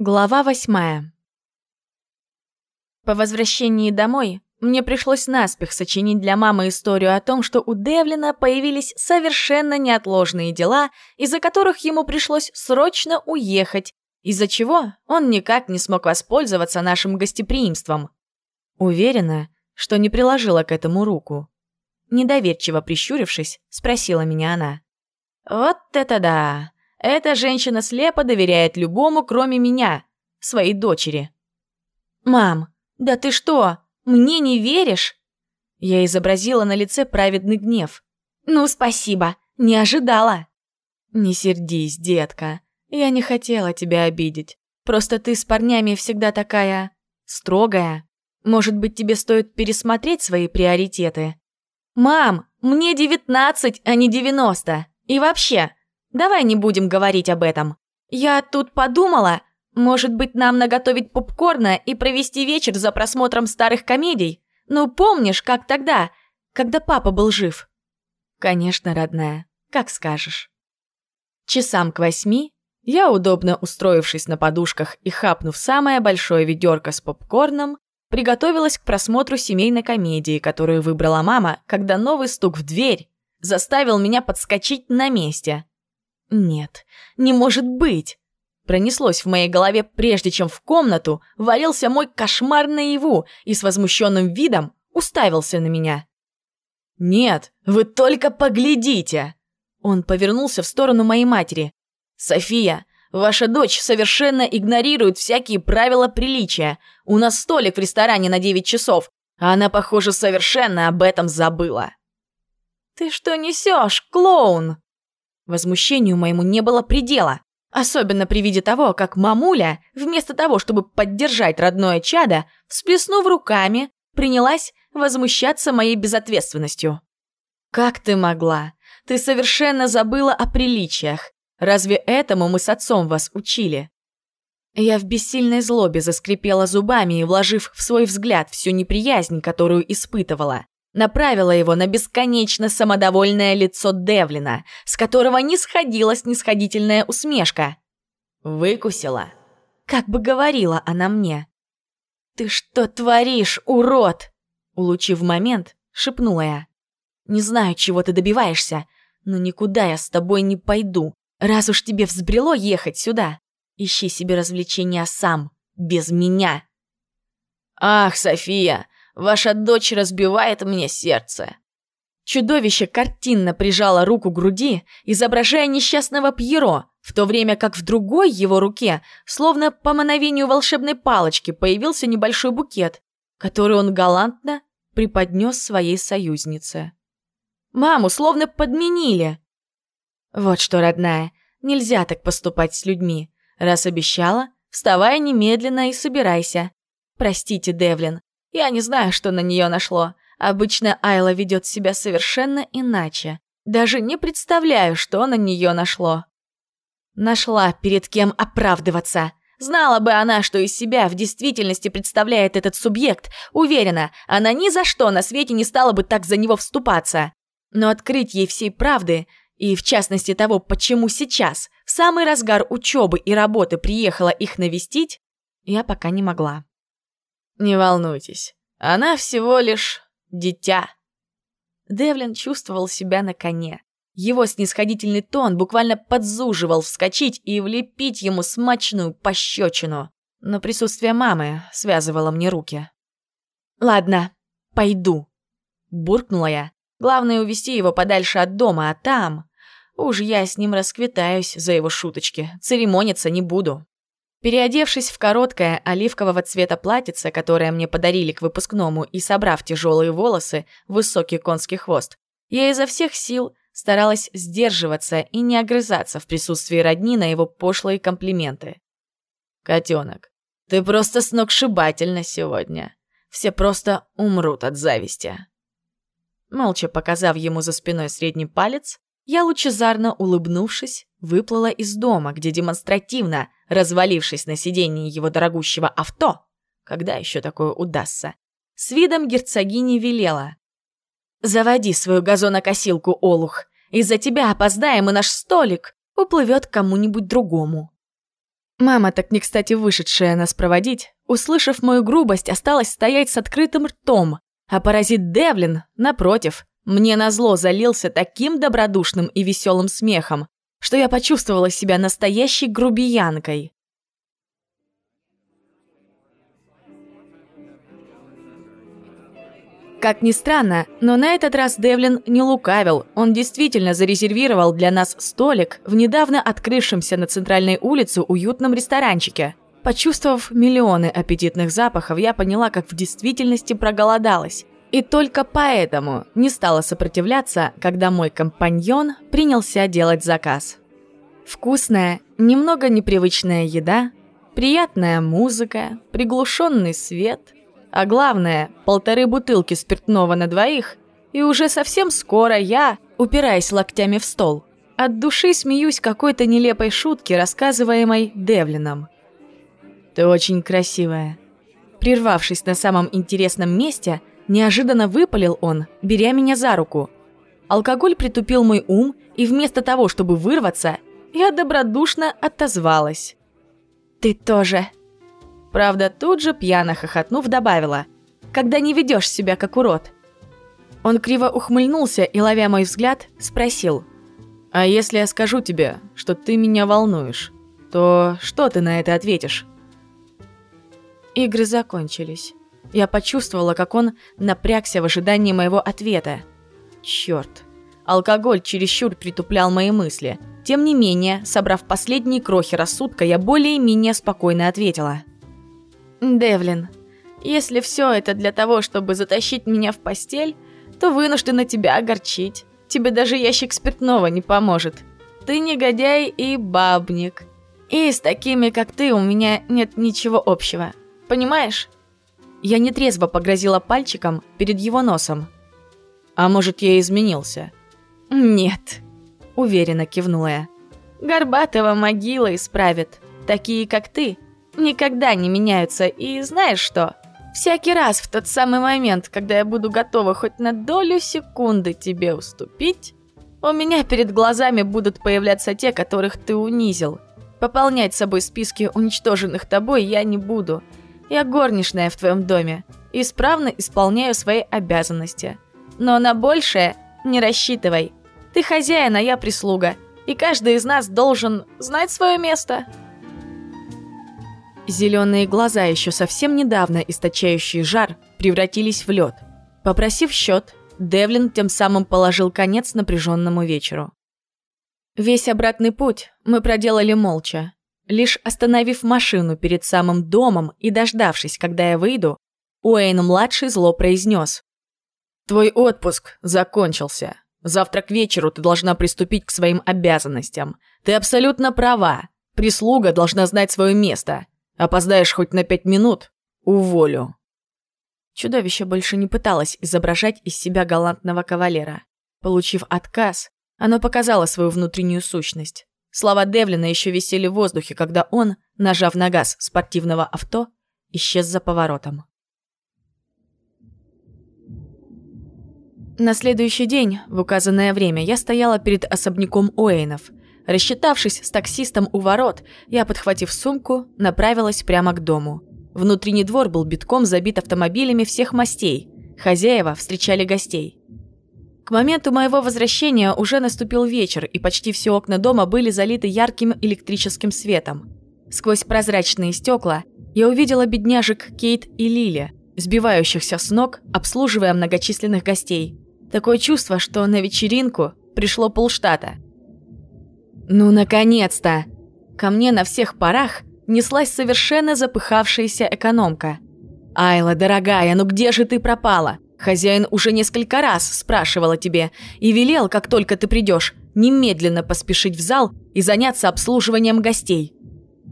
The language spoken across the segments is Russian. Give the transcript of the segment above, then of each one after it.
Глава восьмая. По возвращении домой мне пришлось наспех сочинить для мамы историю о том, что у Девлина появились совершенно неотложные дела, из-за которых ему пришлось срочно уехать, из-за чего он никак не смог воспользоваться нашим гостеприимством. Уверена, что не приложила к этому руку. Недоверчиво прищурившись, спросила меня она. «Вот это да! Эта женщина слепо доверяет любому, кроме меня, своей дочери. «Мам, да ты что, мне не веришь?» Я изобразила на лице праведный гнев. «Ну, спасибо, не ожидала». «Не сердись, детка. Я не хотела тебя обидеть. Просто ты с парнями всегда такая... строгая. Может быть, тебе стоит пересмотреть свои приоритеты?» «Мам, мне девятнадцать, а не девяносто. И вообще, Давай не будем говорить об этом. Я тут подумала, может быть, нам наготовить попкорна и провести вечер за просмотром старых комедий? Ну, помнишь, как тогда, когда папа был жив? Конечно, родная, как скажешь. Часам к восьми я, удобно устроившись на подушках и хапнув самое большое ведерко с попкорном, приготовилась к просмотру семейной комедии, которую выбрала мама, когда новый стук в дверь заставил меня подскочить на месте. Нет, не может быть. Пронеслось в моей голове, прежде чем в комнату валился мой кошмар наяву и с возмущенным видом уставился на меня. «Нет, вы только поглядите!» Он повернулся в сторону моей матери. «София, ваша дочь совершенно игнорирует всякие правила приличия. У нас столик в ресторане на 9 часов, а она, похоже, совершенно об этом забыла». «Ты что несешь, клоун?» Возмущению моему не было предела. Особенно при виде того, как мамуля, вместо того, чтобы поддержать родное чадо, всплеснув руками, принялась возмущаться моей безответственностью. «Как ты могла? Ты совершенно забыла о приличиях. Разве этому мы с отцом вас учили?» Я в бессильной злобе заскрипела зубами и, вложив в свой взгляд всю неприязнь, которую испытывала, направила его на бесконечно самодовольное лицо Девлина, с которого не сходила снисходительная усмешка. «Выкусила», как бы говорила она мне. «Ты что творишь, урод?» Улучив момент, шепнула я. «Не знаю, чего ты добиваешься, но никуда я с тобой не пойду, раз уж тебе взбрело ехать сюда. Ищи себе развлечения сам, без меня». «Ах, София, Ваша дочь разбивает мне сердце». Чудовище картинно прижало руку к груди, изображая несчастного Пьеро, в то время как в другой его руке, словно по мановению волшебной палочки, появился небольшой букет, который он галантно преподнес своей союзнице. Маму словно подменили. Вот что, родная, нельзя так поступать с людьми. Раз обещала, вставай немедленно и собирайся. Простите, Девлин, я не знаю, что на нее нашло. Обычно Айла ведет себя совершенно иначе. Даже не представляю, что на нее нашло. Нашла перед кем оправдываться. Знала бы она, что из себя в действительности представляет этот субъект, уверена, она ни за что на свете не стала бы так за него вступаться. Но открыть ей всей правды, и в частности того, почему сейчас, в самый разгар учебы и работы приехала их навестить, я пока не могла. «Не волнуйтесь, она всего лишь дитя». Девлин чувствовал себя на коне. Его снисходительный тон буквально подзуживал вскочить и влепить ему смачную пощечину. Но присутствие мамы связывало мне руки. «Ладно, пойду», — буркнула я. «Главное увести его подальше от дома, а там...» Уж я с ним расквитаюсь за его шуточки, церемониться не буду. Переодевшись в короткое оливкового цвета платьице, которое мне подарили к выпускному, и собрав тяжелые волосы высокий конский хвост, я изо всех сил старалась сдерживаться и не огрызаться в присутствии родни на его пошлые комплименты. «Котенок, ты просто сногсшибательна сегодня. Все просто умрут от зависти». Молча показав ему за спиной средний палец, я, лучезарно улыбнувшись, выплыла из дома, где демонстративно, развалившись на сиденье его дорогущего авто, когда еще такое удастся, с видом герцогини велела. «Заводи свою газонокосилку, Олух. Из-за тебя опоздаем, и наш столик уплывет кому-нибудь другому». Мама, так не кстати вышедшая нас проводить, услышав мою грубость, осталась стоять с открытым ртом, а паразит Девлин, напротив, мне назло залился таким добродушным и веселым смехом, что я почувствовала себя настоящей грубиянкой. Как ни странно, но на этот раз Девлин не лукавил. Он действительно зарезервировал для нас столик в недавно открывшемся на центральной улице уютном ресторанчике. Почувствовав миллионы аппетитных запахов, я поняла, как в действительности проголодалась. И только поэтому не стала сопротивляться, когда мой компаньон принялся делать заказ. Вкусная, немного непривычная еда, приятная музыка, приглушенный свет – а главное, полторы бутылки спиртного на двоих, и уже совсем скоро я, упираясь локтями в стол, от души смеюсь какой-то нелепой шутке, рассказываемой Девлином. «Ты очень красивая». Прервавшись на самом интересном месте, неожиданно выпалил он, беря меня за руку. Алкоголь притупил мой ум, и вместо того, чтобы вырваться, я добродушно отозвалась. «Ты тоже», Правда, тут же, пьяно хохотнув, добавила «Когда не ведешь себя как урод». Он криво ухмыльнулся и, ловя мой взгляд, спросил «А если я скажу тебе, что ты меня волнуешь, то что ты на это ответишь?» Игры закончились. Я почувствовала, как он напрягся в ожидании моего ответа. Черт. Алкоголь чересчур притуплял мои мысли. Тем не менее, собрав последние крохи рассудка, я более-менее спокойно ответила – «Девлин, если все это для того, чтобы затащить меня в постель, то вынуждена тебя огорчить. Тебе даже ящик спиртного не поможет. Ты негодяй и бабник. И с такими, как ты, у меня нет ничего общего. Понимаешь?» Я нетрезво погрозила пальчиком перед его носом. «А может, я изменился?» «Нет», — уверенно кивнула я. «Горбатого могила исправит. Такие, как ты, никогда не меняются. И знаешь что? Всякий раз в тот самый момент, когда я буду готова хоть на долю секунды тебе уступить, у меня перед глазами будут появляться те, которых ты унизил. Пополнять собой списки уничтоженных тобой я не буду. Я горничная в твоем доме. Исправно исполняю свои обязанности. Но на большее не рассчитывай. Ты хозяин, а я прислуга. И каждый из нас должен знать свое место. Зеленые глаза, еще совсем недавно источающие жар, превратились в лед. Попросив счет, Девлин тем самым положил конец напряженному вечеру. Весь обратный путь мы проделали молча. Лишь остановив машину перед самым домом и дождавшись, когда я выйду, Уэйн-младший зло произнес. «Твой отпуск закончился. Завтра к вечеру ты должна приступить к своим обязанностям. Ты абсолютно права. Прислуга должна знать свое место. Опоздаешь хоть на пять минут – уволю». Чудовище больше не пыталось изображать из себя галантного кавалера. Получив отказ, оно показало свою внутреннюю сущность. Слова Девлина еще висели в воздухе, когда он, нажав на газ спортивного авто, исчез за поворотом. На следующий день, в указанное время, я стояла перед особняком Уэйнов – Рассчитавшись с таксистом у ворот, я, подхватив сумку, направилась прямо к дому. Внутренний двор был битком забит автомобилями всех мастей. Хозяева встречали гостей. К моменту моего возвращения уже наступил вечер, и почти все окна дома были залиты ярким электрическим светом. Сквозь прозрачные стекла я увидела бедняжек Кейт и Лили, сбивающихся с ног, обслуживая многочисленных гостей. Такое чувство, что на вечеринку пришло полштата – ну, наконец-то! Ко мне на всех парах неслась совершенно запыхавшаяся экономка. «Айла, дорогая, ну где же ты пропала? Хозяин уже несколько раз спрашивал о тебе и велел, как только ты придешь, немедленно поспешить в зал и заняться обслуживанием гостей».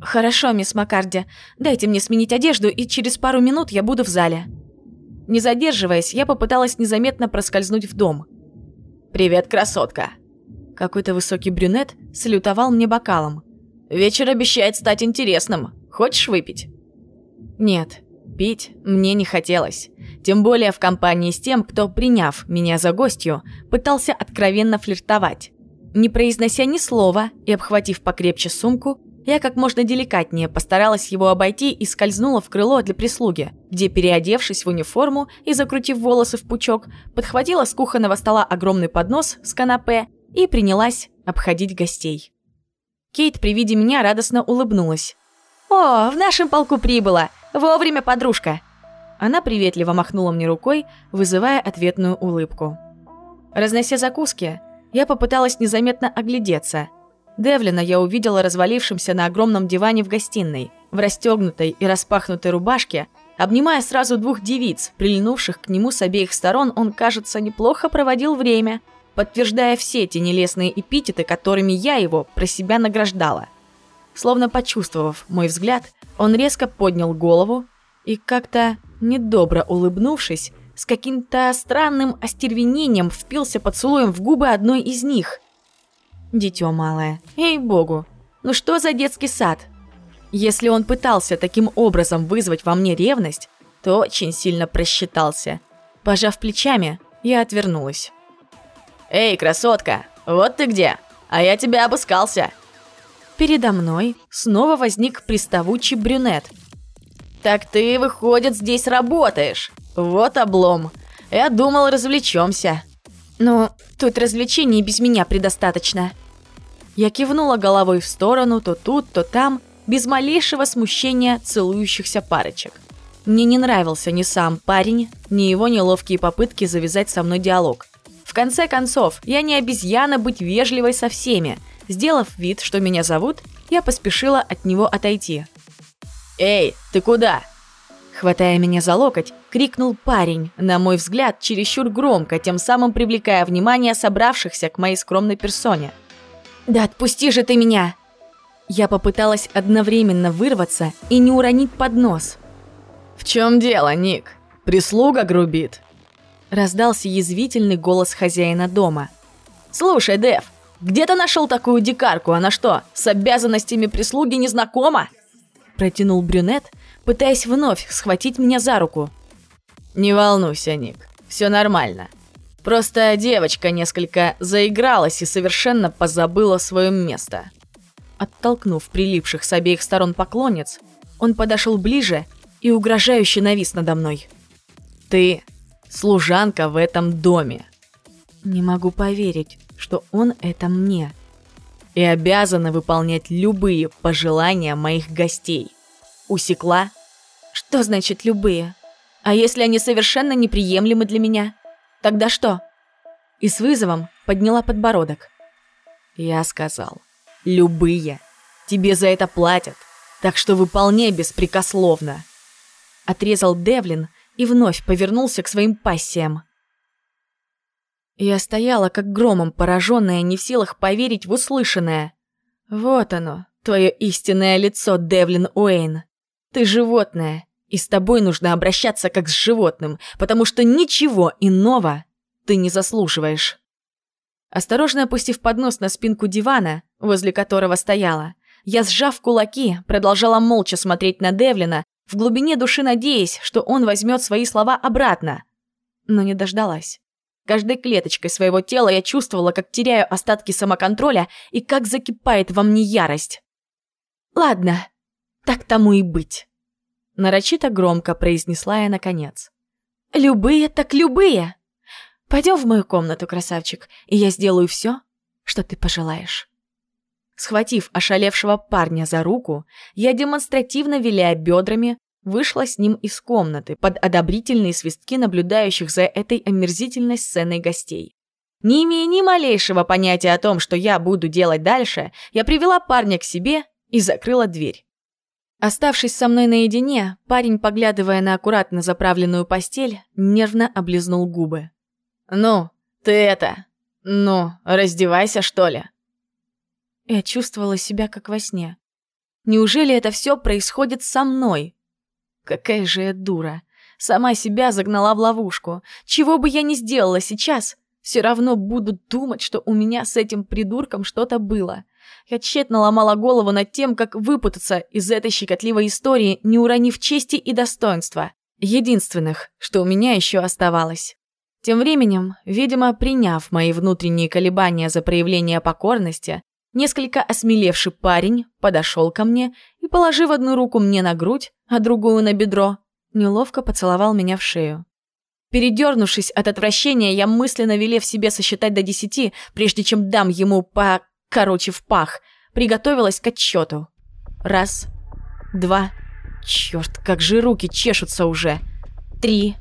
«Хорошо, мисс Маккарди, дайте мне сменить одежду, и через пару минут я буду в зале». Не задерживаясь, я попыталась незаметно проскользнуть в дом. «Привет, красотка!» Какой-то высокий брюнет салютовал мне бокалом. «Вечер обещает стать интересным. Хочешь выпить?» Нет, пить мне не хотелось. Тем более в компании с тем, кто, приняв меня за гостью, пытался откровенно флиртовать. Не произнося ни слова и обхватив покрепче сумку, Я как можно деликатнее постаралась его обойти и скользнула в крыло для прислуги, где, переодевшись в униформу и закрутив волосы в пучок, подхватила с кухонного стола огромный поднос с канапе и принялась обходить гостей. Кейт при виде меня радостно улыбнулась. «О, в нашем полку прибыла! Вовремя, подружка!» Она приветливо махнула мне рукой, вызывая ответную улыбку. Разнося закуски, я попыталась незаметно оглядеться. Девлина я увидела развалившимся на огромном диване в гостиной, в расстегнутой и распахнутой рубашке, обнимая сразу двух девиц, прильнувших к нему с обеих сторон, он, кажется, неплохо проводил время, подтверждая все те нелестные эпитеты, которыми я его про себя награждала. Словно почувствовав мой взгляд, он резко поднял голову и как-то недобро улыбнувшись, с каким-то странным остервенением впился поцелуем в губы одной из них. Дитё малое, ей-богу, ну что за детский сад? Если он пытался таким образом вызвать во мне ревность, то очень сильно просчитался. Пожав плечами, я отвернулась. «Эй, красотка, вот ты где! А я тебя обыскался!» Передо мной снова возник приставучий брюнет – «Так ты, выходит, здесь работаешь. Вот облом. Я думал, развлечемся». «Ну, тут развлечений без меня предостаточно». Я кивнула головой в сторону, то тут, то там, без малейшего смущения целующихся парочек. Мне не нравился ни сам парень, ни его неловкие попытки завязать со мной диалог. В конце концов, я не обезьяна быть вежливой со всеми. Сделав вид, что меня зовут, я поспешила от него отойти. «Эй, ты куда?» Хватая меня за локоть, крикнул парень, на мой взгляд, чересчур громко, тем самым привлекая внимание собравшихся к моей скромной персоне. «Да отпусти же ты меня!» Я попыталась одновременно вырваться и не уронить поднос. «В чем дело, Ник? Прислуга грубит?» Раздался язвительный голос хозяина дома. «Слушай, Дэв, где ты нашел такую дикарку? Она что, с обязанностями прислуги не знакома?» протянул брюнет, пытаясь вновь схватить меня за руку. «Не волнуйся, Ник, все нормально. Просто девочка несколько заигралась и совершенно позабыла свое место». Оттолкнув прилипших с обеих сторон поклонниц, он подошел ближе и угрожающе навис надо мной. «Ты служанка в этом доме». Не могу поверить, что он это мне и обязана выполнять любые пожелания моих гостей. Усекла? Что значит «любые»? А если они совершенно неприемлемы для меня? Тогда что? И с вызовом подняла подбородок. Я сказал, любые. Тебе за это платят, так что выполняй беспрекословно. Отрезал Девлин и вновь повернулся к своим пассиям. Я стояла, как громом пораженная, не в силах поверить в услышанное. Вот оно, твое истинное лицо, Девлин Уэйн. Ты животное, и с тобой нужно обращаться как с животным, потому что ничего иного ты не заслуживаешь. Осторожно опустив поднос на спинку дивана, возле которого стояла, я, сжав кулаки, продолжала молча смотреть на Девлина, в глубине души надеясь, что он возьмет свои слова обратно. Но не дождалась. Каждой клеточкой своего тела я чувствовала, как теряю остатки самоконтроля и как закипает во мне ярость. «Ладно, так тому и быть», — нарочито громко произнесла я наконец. «Любые так любые. Пойдем в мою комнату, красавчик, и я сделаю все, что ты пожелаешь». Схватив ошалевшего парня за руку, я демонстративно виляя бедрами, вышла с ним из комнаты под одобрительные свистки наблюдающих за этой омерзительной сценой гостей. Не имея ни малейшего понятия о том, что я буду делать дальше, я привела парня к себе и закрыла дверь. Оставшись со мной наедине, парень, поглядывая на аккуратно заправленную постель, нервно облизнул губы. «Ну, ты это... Ну, раздевайся, что ли?» Я чувствовала себя как во сне. Неужели это все происходит со мной? Какая же я дура. Сама себя загнала в ловушку. Чего бы я ни сделала сейчас, все равно буду думать, что у меня с этим придурком что-то было. Я тщетно ломала голову над тем, как выпутаться из этой щекотливой истории, не уронив чести и достоинства. Единственных, что у меня еще оставалось. Тем временем, видимо, приняв мои внутренние колебания за проявление покорности, Несколько осмелевший парень подошел ко мне и, положив одну руку мне на грудь, а другую на бедро, неловко поцеловал меня в шею. Передернувшись от отвращения, я мысленно велев себе сосчитать до десяти, прежде чем дам ему по... короче, в пах, приготовилась к отчету. Раз, два, черт, как же руки чешутся уже. Три,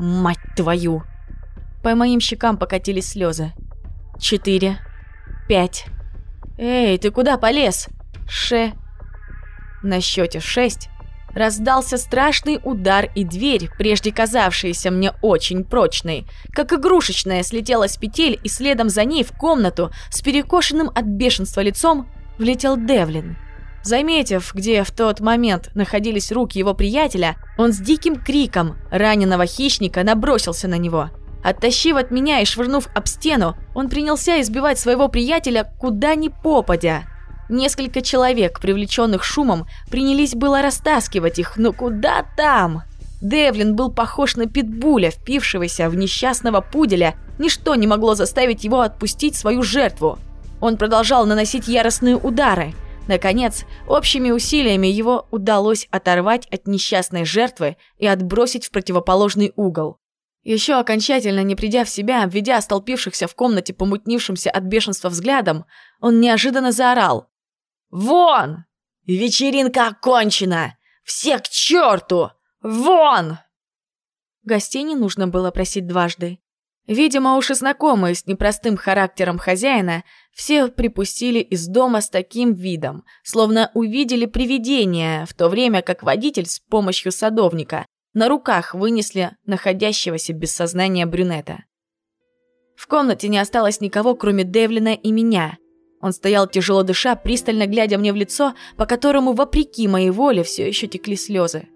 мать твою. По моим щекам покатились слезы. Четыре, пять. Эй, ты куда полез? Ше... На счете шесть Раздался страшный удар, и дверь, прежде казавшаяся мне очень прочной, как игрушечная, слетела с петель, и следом за ней в комнату с перекошенным от бешенства лицом влетел Девлин. Заметив, где в тот момент находились руки его приятеля, он с диким криком раненого хищника набросился на него. Оттащив от меня и швырнув об стену, он принялся избивать своего приятеля куда ни попадя. Несколько человек, привлеченных шумом, принялись было растаскивать их, но куда там? Девлин был похож на питбуля, впившегося в несчастного пуделя. Ничто не могло заставить его отпустить свою жертву. Он продолжал наносить яростные удары. Наконец, общими усилиями его удалось оторвать от несчастной жертвы и отбросить в противоположный угол. Еще окончательно не придя в себя, обведя столпившихся в комнате помутнившимся от бешенства взглядом, он неожиданно заорал. Вон! Вечеринка окончена! Все к черту! Вон!» Гостей не нужно было просить дважды. Видимо, уж и знакомые с непростым характером хозяина, все припустили из дома с таким видом, словно увидели привидение, в то время как водитель с помощью садовника на руках вынесли находящегося без сознания брюнета. В комнате не осталось никого, кроме Девлина и меня – он стоял тяжело дыша, пристально глядя мне в лицо, по которому, вопреки моей воле, все еще текли слезы.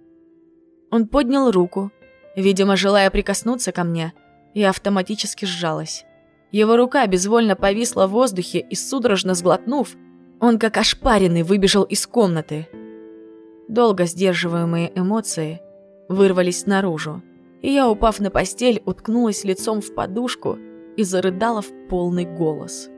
Он поднял руку, видимо, желая прикоснуться ко мне, и автоматически сжалась. Его рука безвольно повисла в воздухе и, судорожно сглотнув, он, как ошпаренный, выбежал из комнаты. Долго сдерживаемые эмоции вырвались наружу, и я, упав на постель, уткнулась лицом в подушку и зарыдала в полный голос.